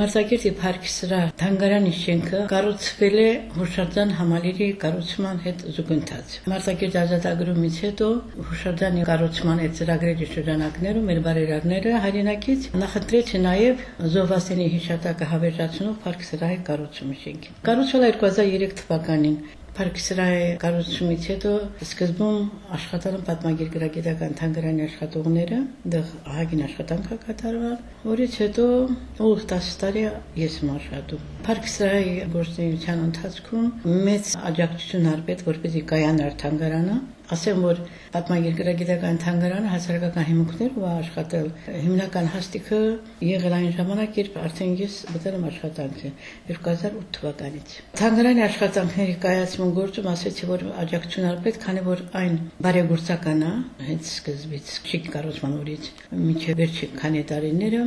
Մարզակերտ եւ Փարքսրահ Թանգարանի շենքը կառուցվել է Հուշարձան համալիրի կառուցման հետ զուգընթաց։ Մարզակերտ ազատագրումից հետո Հուշարձանի կառուցման այդ ծրագրերի շրջանակներում մեր բարերարները հայրենակից նախընտրեց նաեւ Զովասենի հիշատակը հավերժացնող Փարքսրահի կառուցումը շենքին։ Կառուցվել 2003 թվականին Փարքսրայի կառուցումից հետո սկզբում աշխատել են պատմագիտական թանգարանի աշխատողները, դեռ ահագին աշխատանք կատարվել, որից հետո ուղիղ 10 տարի ես եմ աշխատում։ Փարքսրայի գործունեության ընթացքում մեծ աջակցություն արբետ որպեսի կայանար թանգարանը, ասեմ որ պատմագիտական թանգարանը հասարակական հիմունքներով աշխատել հիմնական հաստիքը եղել այն ժամանակ երբ արդեն ես մտել եմ աշխատանքի 2008 թվականից թանգարանի աշխատանքների կայացման գործում ասեցի որ աջակցություն արբետ քանի որ այն բարեգործական է հենց սկզբից չի կառուցման օրից միջև վերջի քանի տարիները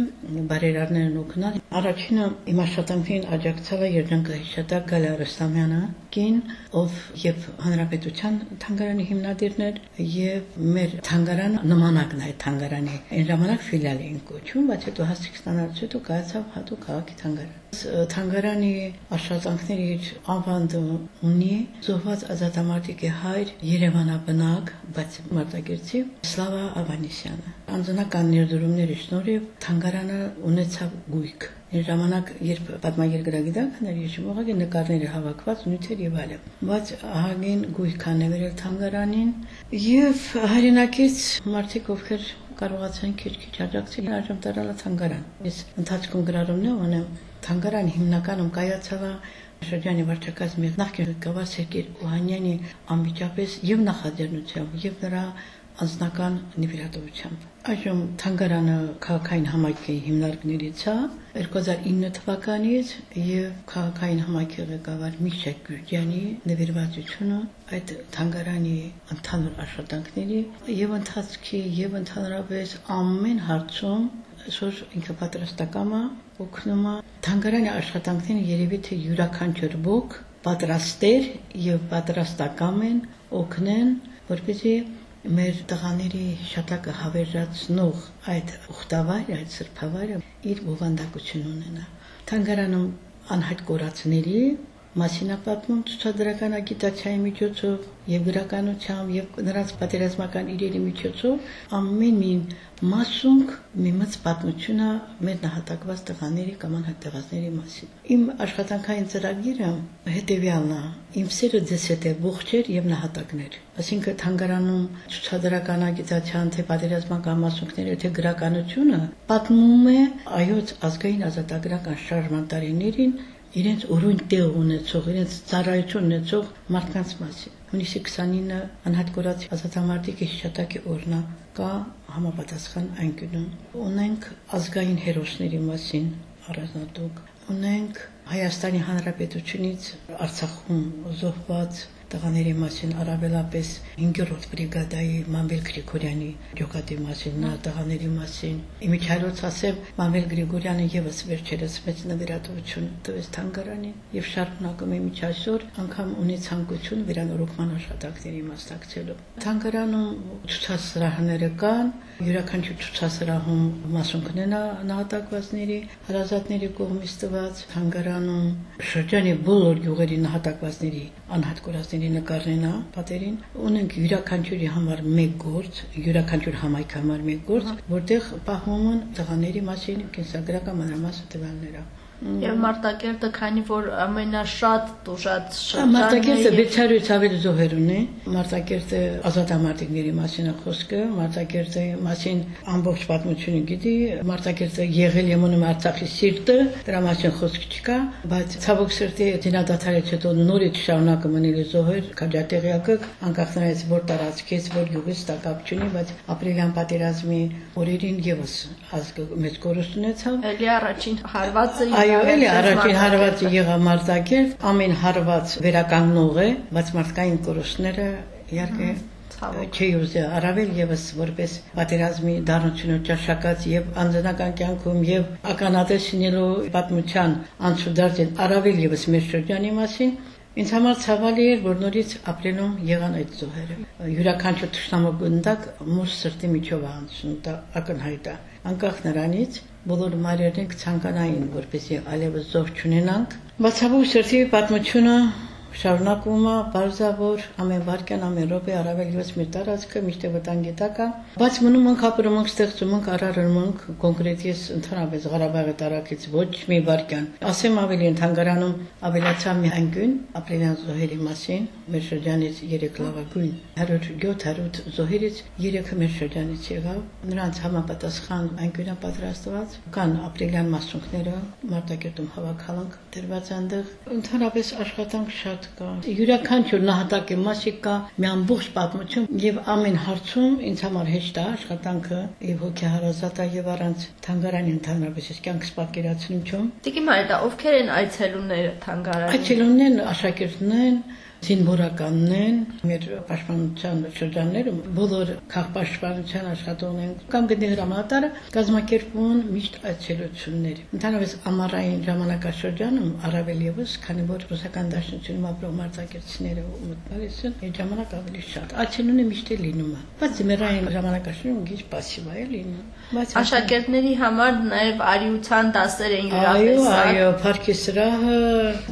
բարերարներն օգնալ առաջինը իմ աշխատանքին աջակցել է Երջանք Հիշատակ Գալա Ռստամյանը կին ով եւ հանրապետության թանգարանի հիմնադիրներ եւ մեր թանգարանը նմանակն է թանգարանի այն ժամանակ ֆիլիալ էին կոչում բայց հետո հասցիկ ստանալուց հետո կայացավ հատուկ քաղաքի թանգարան թանգարանի աշխատանքների ավանդը ունի զոհված ազատամարտիկի հայր Երևանաբնակ բայց մարտակերտի Սլավա Ավանեսյանը անձնական ներդրումների շնորհիվ թանգարանը ունեցավ գույք Այն ժամանակ, երբ պատմագերգրագիտանքն էր իջում, ուղղակի նկարները հավաքված նյութեր եւ այլն։ Բայց ահագին գույք անեվերել թանգարանին եւ հայրենակից մարդիկ ովքեր կարողացան քիչ-քիչ աջակցել այժմ տարալա թանգարան։ Ես ընթացքում գրառումն ունեմ թանգարան հիմնականում կայացավ շրջանի վարչակազմի նախկին ղեկավար Սերգեյ Օհանյանի անմիջապես եւ նախաձեռնությամբ եւ նրա անձնական նվիրատվությամբ։ Այժմ թանգարանը քաղաքային համայնքի հիմնարկներից է 2009 թվականից եւ քաղաքային համայնքի ղեկավար Միշակ Գյուրջյանի նվիրվածությունը այդ թանգարանի ընդհանուր աշխատանքների եւ ընթացքի եւ ընդհանրապես ամեն հարցում այսօր ինքը պատրաստակամ է օգնում է թանգարանի աշխատանքներին երևի թե յուրաքանչյուր ոք պատրաստեր եւ պատրաստակամ են օգնեն որպեսզի մեր տղաների շատակը հավերժացնող այդ ուխտավայրը, այդ սրբավայրը իր բովանդակություն ունենա։ Թանգարանում անհայտ կորածների մասինապատմում ցուցադրական ագիտացիայի միջոցով եւ գրականությամբ եւ նրանց պատերազմական իրերի միջոցով ամեն մի մասունք մի մած պատմությունը մեր նահատակված տղաների կամ անհատեղածների մասին։ Իմ աշխատանքային ծրագիրը հետեւյալն է. իմ սերը ձեզ հետ է ողջեր եւ նահատակներ։ Այսինքն թանգարանում ցուցադրական ագիտացիան թե պատերազմական մասունքները թե գրականությունը պատմում է այոց ազգային ազատագրական շարժման տարիներին իրենց ուրույն տեղ ունեցող, իրենց ծառայություն ունեցող մարդկանց մասին։ Հունիսի 29-ը անհատկորած ազատամարտիկի հիշատակի օրնա կա համապատասխան անկյունում։ Ունենք ազգային հերոսների մասին առանձնատուկ, ունենք Հայաստանի Հանրապետությունից Արցախում զոհված տղաների մասին առավելապես 5-րդ բրիգադայի Մամվել Գրիգորյանի ջոկատի մասին, նա տղաների մասին։ Իմիջայլոց ասեմ, Մամվել Գրիգորյանը եւս վերջերս մեծ նվիրատվություն տվեց թանգարանին եւ շարունակում է միջ այսօր անգամ ունի ցանկություն վերանորոգման աշխատանքների մասնակցելու։ Թանգարանում ցուցասրահները կան, յուրաքանչյուր ցուցասրահում մասունքներն նահատակվածների, հարազատների կողմից տված թանգարանում շրջանի բոլոր յուղերի նահատակվածների անհատկորածների նկարների նկարներն է պատերին ունենք յուրաքանչյուրի համար մեկ գործ յուրաքանչյուր համայնքի համար մեկ գործ որտեղ պահվում են տղաների մասին կենսագրական մանրամասն տվյալները Եվ Մարտակերտը, քանի որ ամենաշատ տուժած շրջանն է։ Մարտակերտը 600-ից ավելի զոհեր ունի։ Մարտակերտը ազատամարտիկների մասին է խոսքը, Մարտակերտի մասին ամբողջ պատմությունը գիտի, Մարտակերտը եղել է մոնում Արցախի սիրտը, դրա մասին խոսք չկա, բայց ցավոք սրտի դինադատարից հետո նորից շարունակը մնել զոհեր, քաջատեղյակը, անկախ նրանից որ տարածքից, որ յուղից դա կապ չունի, բայց ապրիլյան պատերազմի օրերին եւս ազգը մեծ կորուստ ունեցավ։ Էլի առաջին հարվածը Այո, էլի առաջին հարվածը եղավ մարտակեր, ամեն հարված վերականգնող է, բայց մարդկային կորուստները իհարկե չի ուզի առավել եւս որպես պատերազմի դառնությունը ճաշակած եւ անձնական կյանքում եւ ականատես լինելու պատմության անցուդարձ առավել եւս մեր շրջանի մասին Ինձ համար ցավալի էր, որ նորից ապրելում եղան այդ զոհերը։ Յուրաքանչյուր ճշտամու գնդակ մուս սրտի միջով անցնում, դա ակնհայտ է։ Անկախ նրանից բոլոր մարերին կցանկանային, որպեսզի այլևս զոհ չունենանք։ Բացավոք սրտի պատմությունը շարունակումը բարձավոր ամեն վարքյան ամեն րոպե առավել ևս մեր տարածքը միշտ վտանգի տակ է բայց մնում ենք ապրում ենք ստեղծում ենք արարում ենք կոնկրետ ես ընդհանրապես Ղարաբաղի տարածքից ոչ մի վարքյան ասեմ ավելի ընդհանրանում ավելացա մի անկյուն ապրիլյան զոհերի մասին մեր շրջանից 3 լավագույն 107 զոհերից 3-ը մեր շրջանից եղավ նրանց համապատասխան անկյունը պատրաստված կան ապրիլյան մասունքները մարտակերտում հավաքալանք դրված այնտեղ ընդհանրապես աշխատանք շատ շատ կա։ Յուրաքանչյուր նահատակի մասի կա մի ամբողջ պատմություն եւ ամեն հարցում ինձ համար հեշտ է աշխատանքը եւ հոգեհարազատ է եւ առանց թանգարանի ընդհանրապես ես կյանքս պատկերացնում չեմ։ Տիկի Մարիետա, ովքեր են այցելունները թանգարանի։ Այցելուններն աշակերտներն են, զինվորականն են, մեր պաշտպանության շրջաններում բոլոր քաղաքպաշտպանության աշխատողներն կամ գտնի հրամանատարը կազմակերպում միշտ այցելություններ։ Ընդհանրապես ամառային ժամանակաշրջանում առավել եւս, քանի որ ռուսական դաշնությունում ապրող մարտակերտիչները մտքարես են, այդ ժամանակ ավելի շատ այցելունը միշտ է լինում։ Բայց ձմեռային ժամանակաշրջանում ինչ пассив է լինում։ Աշակերտների համար նաեւ արիության դասեր են յուրատեսակ։ Այո, հա։ այո, Փարքի սրահը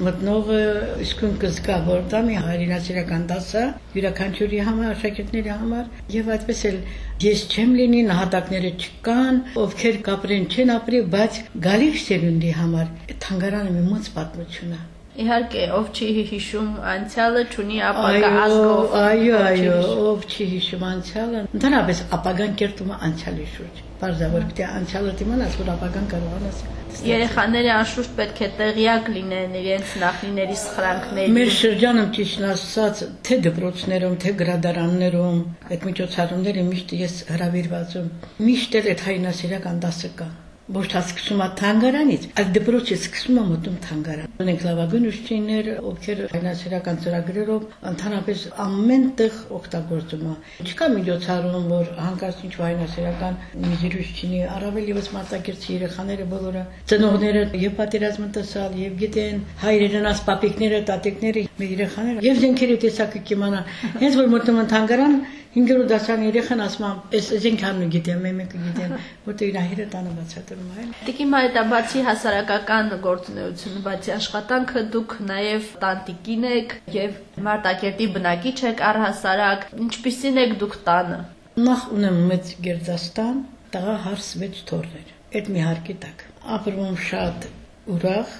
մտնողը իսկույն կզգա, որ դա մի հայրենասիրական դասը յուրաքանչյուրի համար, աշակերտների համար եւ այդպես էլ ես չեմ լինի նահատակները չկան, ովքեր կապրեն չեն ապրի, բայց գալիք սերունդի համար թանգարանը մի մոծ պատմություն է։ Իհարկե, ով չի հիշում անցյալը, չունի ապագա ազգով։ Այո, այո, ով չի հիշում անցյալը, ընդհանրապես ապագան կերտում է անցյալի շուրջ։ Բարձրավոր պիտի անցյալը դիմանաս, որ ապագան կարողանաս Երեխաները անշուշտ պետք է տեղյակ լինեն իրենց նախնիների սխրանքների։ Մեր շրջանում ճիշտ ասած, թե դպրոցներում, թե գրադարաններում, այդ միջոցառումները միշտ ես հրավիրված եմ։ Միշտ էլ այդ հայնասիրական դասը կա թե սկսում է թանգարանից, այլ դպրոցից սկսում է մոտում թանգարան։ Ունենք լավագույն ուսուցիչներ, ովքեր հայնասիրական ծրագրերով ընդհանրապես ամեն տեղ օգտագործում է։ Չկա միջոցառում, որ հանկարծ ինչ հայնասիրական միզիրուս չինի, առավել եւս մարտակերտի երեխաները բոլորը ծնողները եւ պատերազմը տեսալ եւ գիտեն հայրերն աս պապիկները, տատիկները, մեր երեխաները եւ զենքերի տեսակը կիմանան։ Հենց որ մոտում են թանգարան, 5-րդ դասարանի երեխան ասում է, «Էս զենքանն գիտեմ, մեկը գիտեմ, որտեղ իր հայրը տանը բացատրում է»։ Տիկի Մարիետա, բացի հասարակական գործունեությունը, բացի աշխատանքը, դուք նաև տանտիկին եք եւ Մարտակերտի բնակիչ եք առհասարակ։ Ինչպիսին եք դուք տանը։ Նախ ունեմ մեծ գերձաստան, տղա հարս 6 թորներ։ Այդ մի հարկի տակ։ Ապրում շատ ուրախ,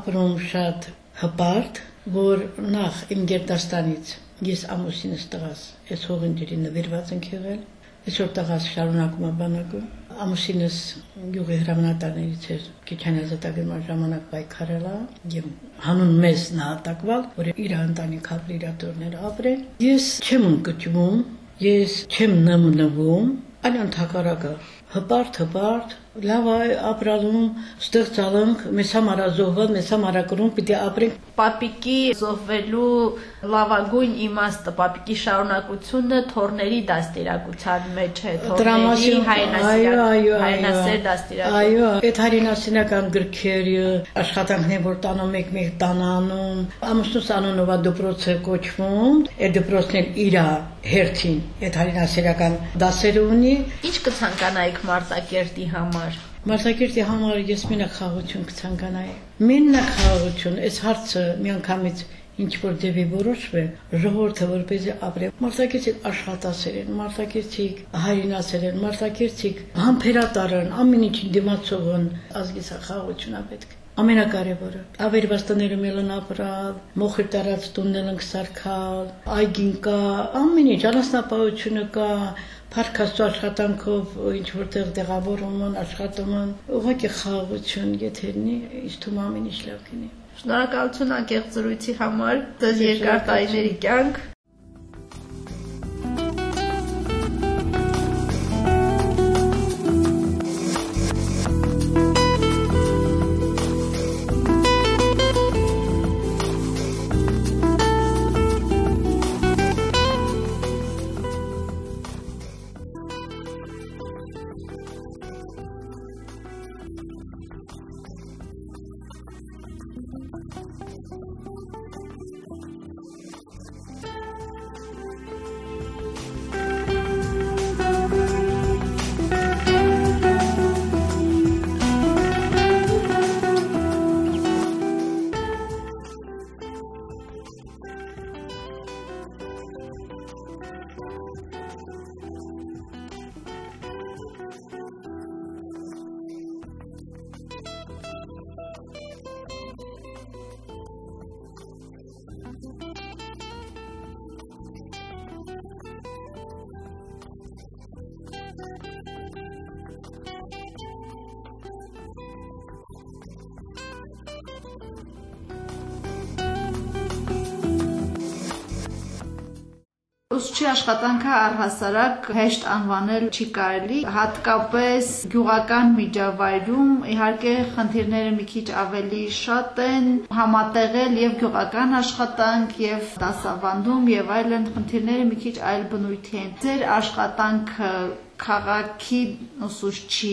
ապրում շատ հպարտ, որ նախ իմ գերդաստանից Ես ամուսինս տղաս, այս հողինջերի նվիրված ենք եղել։ Այսօր տղաս շարունակում է բանակում։ Ամուսինս յուղի հրամանատարներից էր Քիչանազատագրման ժամանակ պայքարելա եւ հանուն մեզ նահատակվալ, որ իր ընտանիք ապրի իր տորները ապրեն։ Ես չեմ ընկճվում, ես չեմ նմնվում, այլ ընդհակառակը հպարտ հպարտ լավ ապրալում, ստեղծալանք, մեզ համար ազոհվել, մեզ համար ակրում պիտի ապրենք։ Պապիկի զոհվելու լավագույն իմաստը, պապիկի շարունակությունը թորների դաստիարակության մեջ է, թորների հայրենասեր դաստիարակություն։ Այո, այդ հայրենասիրական գրքերը, աշխատանքներ, որ տանում եք մեկ տանանում, ամուսնուս անունով դպրոց է կոչվում, այդ դպրոցն իր հերթին այդ հայրենասիրական դասերը ունի։ Ինչ կցանկանայիք Մարտակերտի համար Մարտակերտի համար ես մենակ խաղություն կցանկանայի։ Մենակ խաղություն, այս հարցը միանգամից ինչ որ դեպի որոշվե ժողովուրդը որպեսզի ապրի մարտակերտի աշխատասեր են մարտակերտի հայրենասեր են մարտակերտի համբերատար են ամեն ինչին դիմացող են ազգի խաղությունա պետք ամենակարևորը ավերված տներում ելն ապրալ մոխր տարած տունն ենք սարքալ այգին կա ամեն ինչ անասնապահությունը կա Փարքաստու աշխատանքով ինչ որտեղ տեղավորում են, աշխատում են, ուղղակի խաղաղություն եթերնի, ինձ թվում ամեն ինչ լավ կինի։ Շնորհակալություն անկեղծ զրույցի համար, ձեզ երկար տարիների կյանք, Ուսուցչի աշխատանքը առհասարակ հեշտ անվանել չի կարելի, հատկապես գյուղական միջավայրում իհարկե խնդիրները մի քիչ ավելի շատ են, համատեղել եւ գյուղական աշխատանք եւ դասավանդում եւ այլն խնդիրները մի քիչ այլ բնույթի են։ Ձեր աշխատանքը քաղաքի ուսուցչի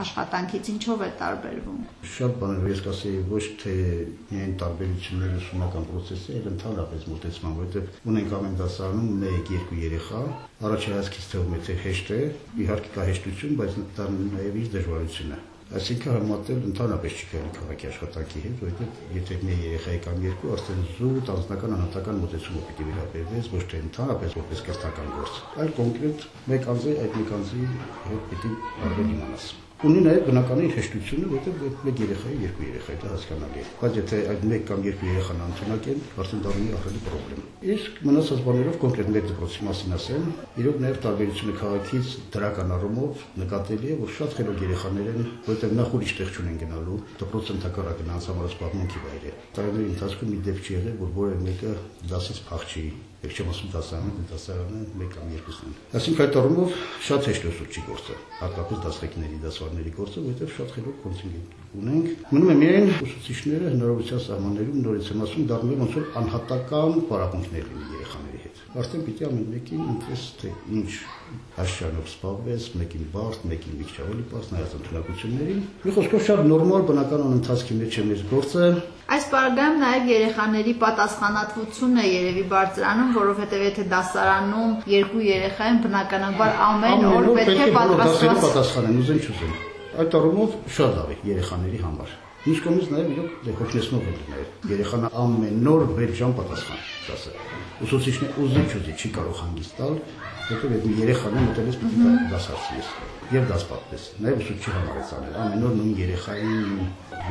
աշխատանքից ինչով է տարբերվում։ Շատ բաներ ես կասեի ոչ թե միայն տարբերություններ ուսումնական process-ի, այլ ընդհանրապես մոտեցման, որովհետև ունենք ամեն դասարանում 1-2 երեխա, առաջ հայացքից թվում է թե հեշտ է, իհարկե կա հեշտություն, բայց դա նաև իր դժվարությունը։ Այսինքն համատել ընդհանրապես չի կարելի քաղաքի աշխատանքի հետ, որովհետև եթե մի երեխայի կամ երկու, արդեն զուտ անձնական անհատական մոտեցումը պիտի վերաբերվես, ոչ թե ընդհանրապես որպես կրթական գործ, այլ կոնկրետ մեկ անձի այդ մեկ անձի հետ պիտի արվել իմանաս ունի նաև բնականին հեշտությունը, որտեղ մեկ երեխայի երկու երեխայի դա հասկանալի է։ Բայց եթե այդ մեկ կամ երկու երեխան անցնակ են, արդեն դա ունի ահռելի խնդրեմ։ Իսկ մնացած բաներով կոնկրետ մեր դպրոցի մասին ասեմ, իրոք նաև տարբերությունը քաղաքից դրական առումով նկատելի է, որ շատ խելոք երեխաներ են, որտեղ նախ ուրիշ տեղ չունեն գնալու, դպրոցը ընդհակառակը նրանց համար սպառնունքի վայր է։ Տարիների ընթացքում մի դեպք չի եղել, որ որևէ մեկը դասից փախչի Եվ չեմ ասում դասարանը, դասարանը մեկ կամ երկուսն են։ Այսինքն այդ առումով շատ հեշտ ուսուցչի գործը, հատկապես դասղեկների, դասվարների գործը, որովհետև շատ խելոք կոնցենտրատ ունենք։ Մնում է միայն ուսուցիչները հնարավորության սահմաններում նորից եմ ասում, դառնում ոնց որ անհատական պարապմունքներ լինի երեխաների հետ։ Արդեն պիտի ամեն մեկին ինքես թե ինչ աշճանով սպառվես, մեկին բարդ, մեկին մի քիչ ավելի բարդ, նայած ընդունակություններին։ Մի խոսքով շատ նորմալ բնական ընթացքի մեջ է մեր գործը, Այս պարագայում նաև երեխաների պատասխանատվությունն է երևի բարձրանում, որովհետև եթե դասարանում երկու երեխա են, բնականաբար ամեն օր պետք է պատասխանեն։ պատասխանեն, ուզեն չուզեն։ Այդ առումով շատ լավ է երեխաների համար։ Ինչ կողմից նաև իրոք դե հոգնեցնող է նաև։ Երեխան ամեն օր 6 ժամ պատասխան դասը։ Ուսուցիչն ուզի չուզի չի կարող հանգիստ տալ, որտեղ այդ երեխան է մտելես պետք է դասացնես եւ դաս պատպես։ Նաև ուսուցչի համար է ցանել։ Ամեն օր նույն երեխային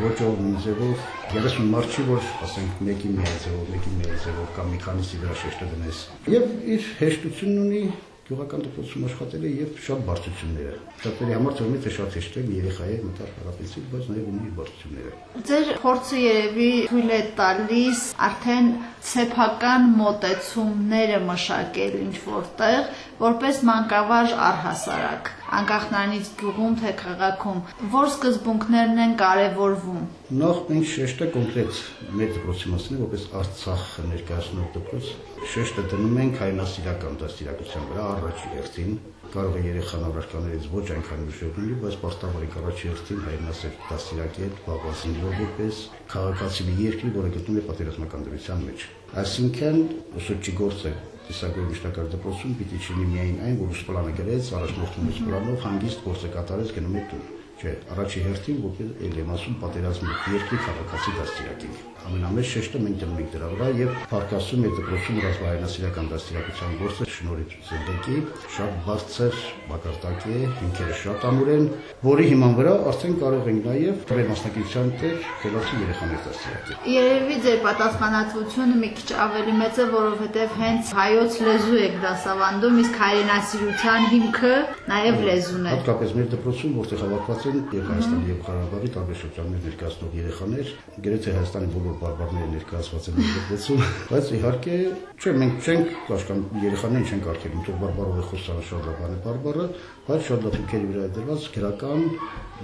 ոճով նույն ձևով 30 մարդ չի որ ասենք մեկի մի ձևով, մեկի մի ձևով կամ մի քանիսի վրա շեշտը դնես։ Եվ իր հեշտությունն ունի գյուղական դպրոցում աշխատել է եւ շատ բարձությունները։ Շատերի համար թվում է շատ հեշտ է երեխայի մտար հարաբեցիկ, բայց նաեւ ունի բարձությունները։ Ձեր փորձը երևի թույլ է տալիս արդեն սեփական մոտեցումները մշակել ինչ որտեղ, որպես մանկավարժ առհասարակ անկախ նրանից գյուղում թե քաղաքում, որ սկզբունքներն են կարևորվում։ Նախ մենք շեշտը կոնկրետ մեր դպրոցի մասին, որպես Արցախ ներկայացնող դպրոց, շեշտը դնում ենք հայնասիրական դաստիարակության վրա առաջի հերթին, կարող է երեխան առարկաներից ոչ այնքան ուժեղ լինի, բայց պարտավորիկ առաջի հերթին հայնասեր դաստիարակել, բավական որպես քաղաքացի մի երկրի, որը գտնվում է պատերազմական դրության մեջ։ Այսինքն ուսուցչի գործը Իսագոյի մշտական դպրոցում պիտի չլինի միայն այն, որ ուսպլանը գրեց, առաջնորդում ուսպլանով հանգիստ գործը կատարեց գնում է տուն։ Չէ, առաջի հերթին որպես ել եմ ասում պատերազմի երկրի քաղաքացի դաստիարակին ամենամեծ շեշտը մենք դնում ենք դրա վրա եւ Փարքասում է դպրոցում ռազմայնասիրական դաստիարակության գործը շնորհիվ Զենդեկի շատ բարձր մակարդակ է, ինքերը շատ ամուր են, որի հիման վրա արդեն կարող ենք նաեւ մեր մասնակցության տեղ խելացի երեխաներ դաստիարակել։ Երևի ձեր պատասխանատվությունը մի քիչ ավելի մեծ է, որովհետեւ հենց հայոց լեզու եք դասավանդում, իսկ հայրենասիրության հիմքը նաեւ լեզուն է։ Հատկապես մեր դպրոցում, որտեղ հավաքված են եւ Հայաստանի եւ Ղարաբաղի տարբեր շրջաններ ներկայացնող երեխաներ, գրեթե Հայաստանի բոլոր բարբարները ներկայացված են դեպքում, բայց իհարկե, չէ, մենք չենք կաշկան երեխաներին չենք արկելում, թող բարբարով է խոսալը շատ լավ է բարբարը, բայց շատ լավ ինքերի վրա դրված գրական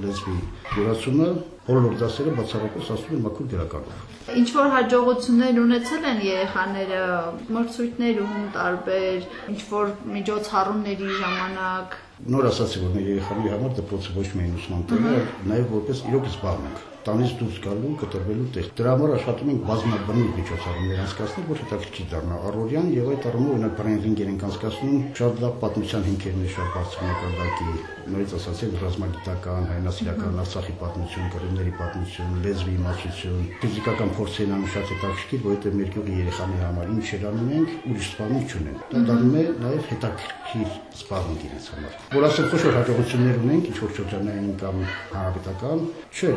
լեզվի յուրացումը բոլոր դասերը բացառապես ասում են մաքուր գրականով։ Ինչ որ հաջողություններ ունեցել են երեխաները մրցույթներում տարբեր, ինչ որ միջոցառումների ժամանակ նոր ասացի որ մեր երեխաների համար դպրոցը ոչ միայն ուսման տեղ է, նաև որպես իրոք զբաղմունք տանից դուրս գալու, կտրվելու տեղ։ Դրա համար աշխատում ենք բազմաբնույթ միջոցառումներ անցկացնել, որ հետաքրքիր դառնա առօրյան եւ այդ առումով օրինակ բրենդինգեր ենք անցկացնում, շատ լավ պատմության հիմքերն է շատ բարձր մակարդակի, նորից ասացել ռազմագիտական, հայնասիրական Արցախի պատմություն, կրիմների պատմություն, լեզվի իմացություն, ֆիզիկական փորձերն անում շատ հետաքրքիր, որովհետեւ մեր գյուղի երեխաների համար ինչ շերանում ենք, ուրիշ սպառնիկ չունեն։ Դա դառնում է նաեւ հետաքրքիր սպառնիկ իրենց համար։ Որ ասել խոշոր հաջողություններ ունենք, ինչ որ շրջանային կամ հանրապետական, չէ,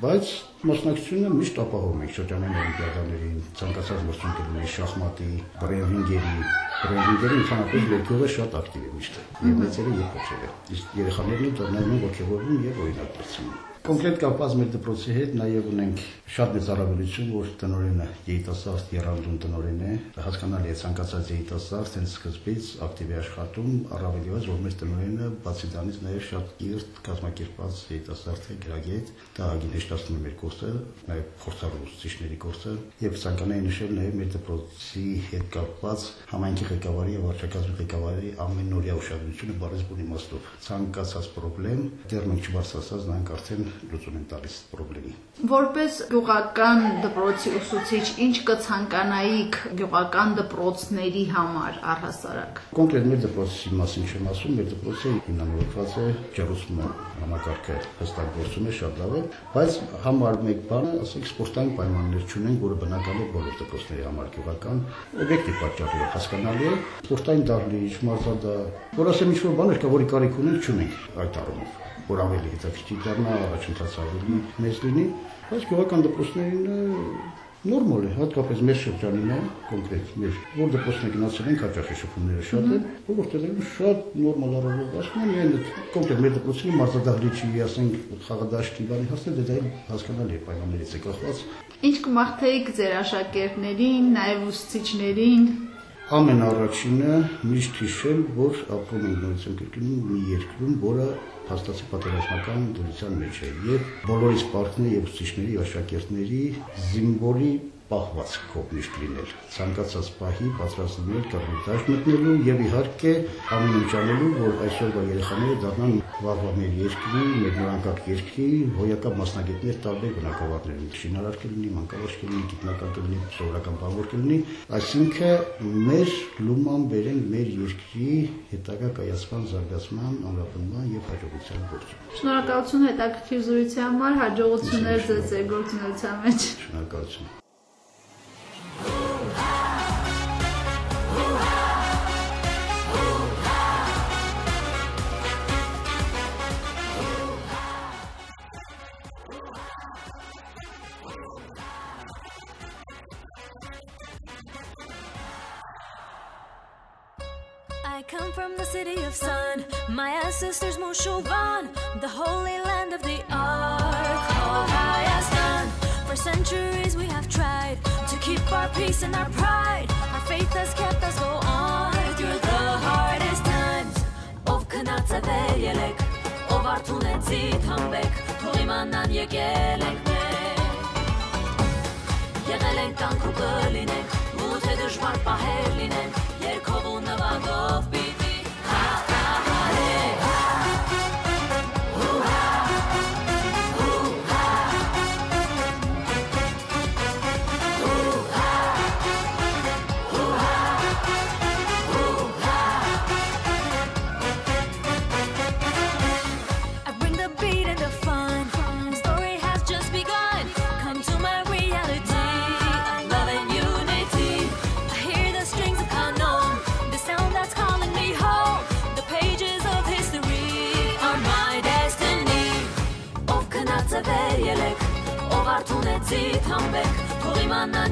բայց մասնակցությունը միշտ ապահովում ենք շրջանային օլիմպիադաներին, ցանկացած մրցույթ լինի շախմատի, բրեյնգերի, Ռեյնինգերը ընդհանրապես եկողը շատ ակտիվ է միշտ։ Եվ մեծերը եւ փոքրերը։ Իսկ երեխաներն ու դառնում են ողջևորվում եւ օրինակ դարձնում։ Կոնկրետ կապված մեր դպրոցի հետ նաև ունենք շատ մեծ առավելություն, որ տնօրենը երիտասարդ երանդուն տնօրեն է, հասկանալի է ցանկացած երիտասարդ հենց սկզբից ակտիվ է աշխատում, առավելիված որ մեր տնօրենը բացի դրանից նաև շատ կիրթ կազմակերպված երիտասարդ է գրագետ, դա գինեշտացնում է մեր կուրսը, նաև փորձառու ուսուցիչների կուրսը, եւ ցանկանայի նշել նաև մեր դպրոցի հետ կապված համայնքի ղեկավարի եւ վարչակազմի ղեկավարի ամենօրյա ուշադրությունը բունի իմաստով։ Ցանկացած խնդրեմ, դեռ մենք չբարձրացած նրանք արդեն լուծում են տալիս խնդրի։ Որպես գյուղական դպրոցի ուսուցիչ, ինչ կցանկանայիք գյուղական դպրոցների համար առհասարակ։ Կոնկրետ մեր դպրոցի մասին չեմ ասում, մեր դպրոցը հիմնավորված է ջերուսման համակարգը հստակ գործում է շատ լավ է, բայց համար մեկ բանը, ասենք սպորտային պայմաններ չունեն, որը բնական է բոլոր դպրոցների համար գյուղական օբյեկտիվ պատճառով հասկանալի է։ Սպորտային դահլիճ, մարզադահ, որ ասեմ ինչ-որ բաներ կա, որի կարիք ունենք, չունենք այդ առումով որ ավելի հետաքրքիր դառնա, առաջընթացը ավելի մեծ լինի, բայց գյուղական դպրոցներին նորմալ է, հատկապես մեր շրջանին է, կոնկրետ մեր, որ դպրոցն է գնացել են, հաճախ է շփումները շատ են, որտեղում շատ նորմալ առավոտ ասում են, միայն կոնկրետ մեր դպրոցի մարզադահլիճի, ասենք, խաղադաշտի բանի հասնել, դա հասկանալի է պայմաններից է կախված։ Ինչ կմաղթեիք ձեր աշակերտներին, նաև ուսուցիչներին, ամեն առաջինը միշտ հիշել, որ ապրում ենք նորություն կրկնում մի երկրում, որը փաստացի պատերազմական դրության մեջ է եւ բոլորիս պարտքների եւ ուսուցիչների աշակերտների զինվորի պահվածքով միշտ լինել, ցանկացած պահի պատրաստվել կառույցաշ մտնելու եւ իհարկե ամեն ինչ անելու, որ այսօրվա երեխաները դառնան վաղվա մեր երկրի, մեր նորանկակ երկրի հոյակապ մասնագետներ տարբեր բնակավարներում, շինարար կլինի, մանկավարժ կլինի, գիտնական կլինի, սովորական բանվոր կլինի, այսինքն մեր լուման բերեն մեր երկրի հետագա կայացման, զարգացման, ամրապնդման եւ հաջողության գործում։ Շնորհակալություն հետաքրքիր զրույցի համար, հաջողություններ ձեզ գործունեության մեջ։ Շնորհակալություն։ My ancestors Moshovan, the holy land of the Ark. Has done. For centuries we have tried to keep our peace and our pride. Our faith has kept us go on through the hardest times. Ով քնած է վերելեք, ով արթունեցի թամբեք, թող իմանան եկել ենք մենք։ Եղել ենք կանք ու կլինենք, ու թե դժվար պահեր լինենք,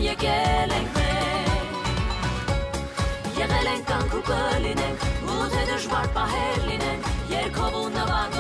եկել ենք մենք Եղել ենք կանք ու կլինենք ու թե դժվար պահեր լինենք Երկով ու նվագ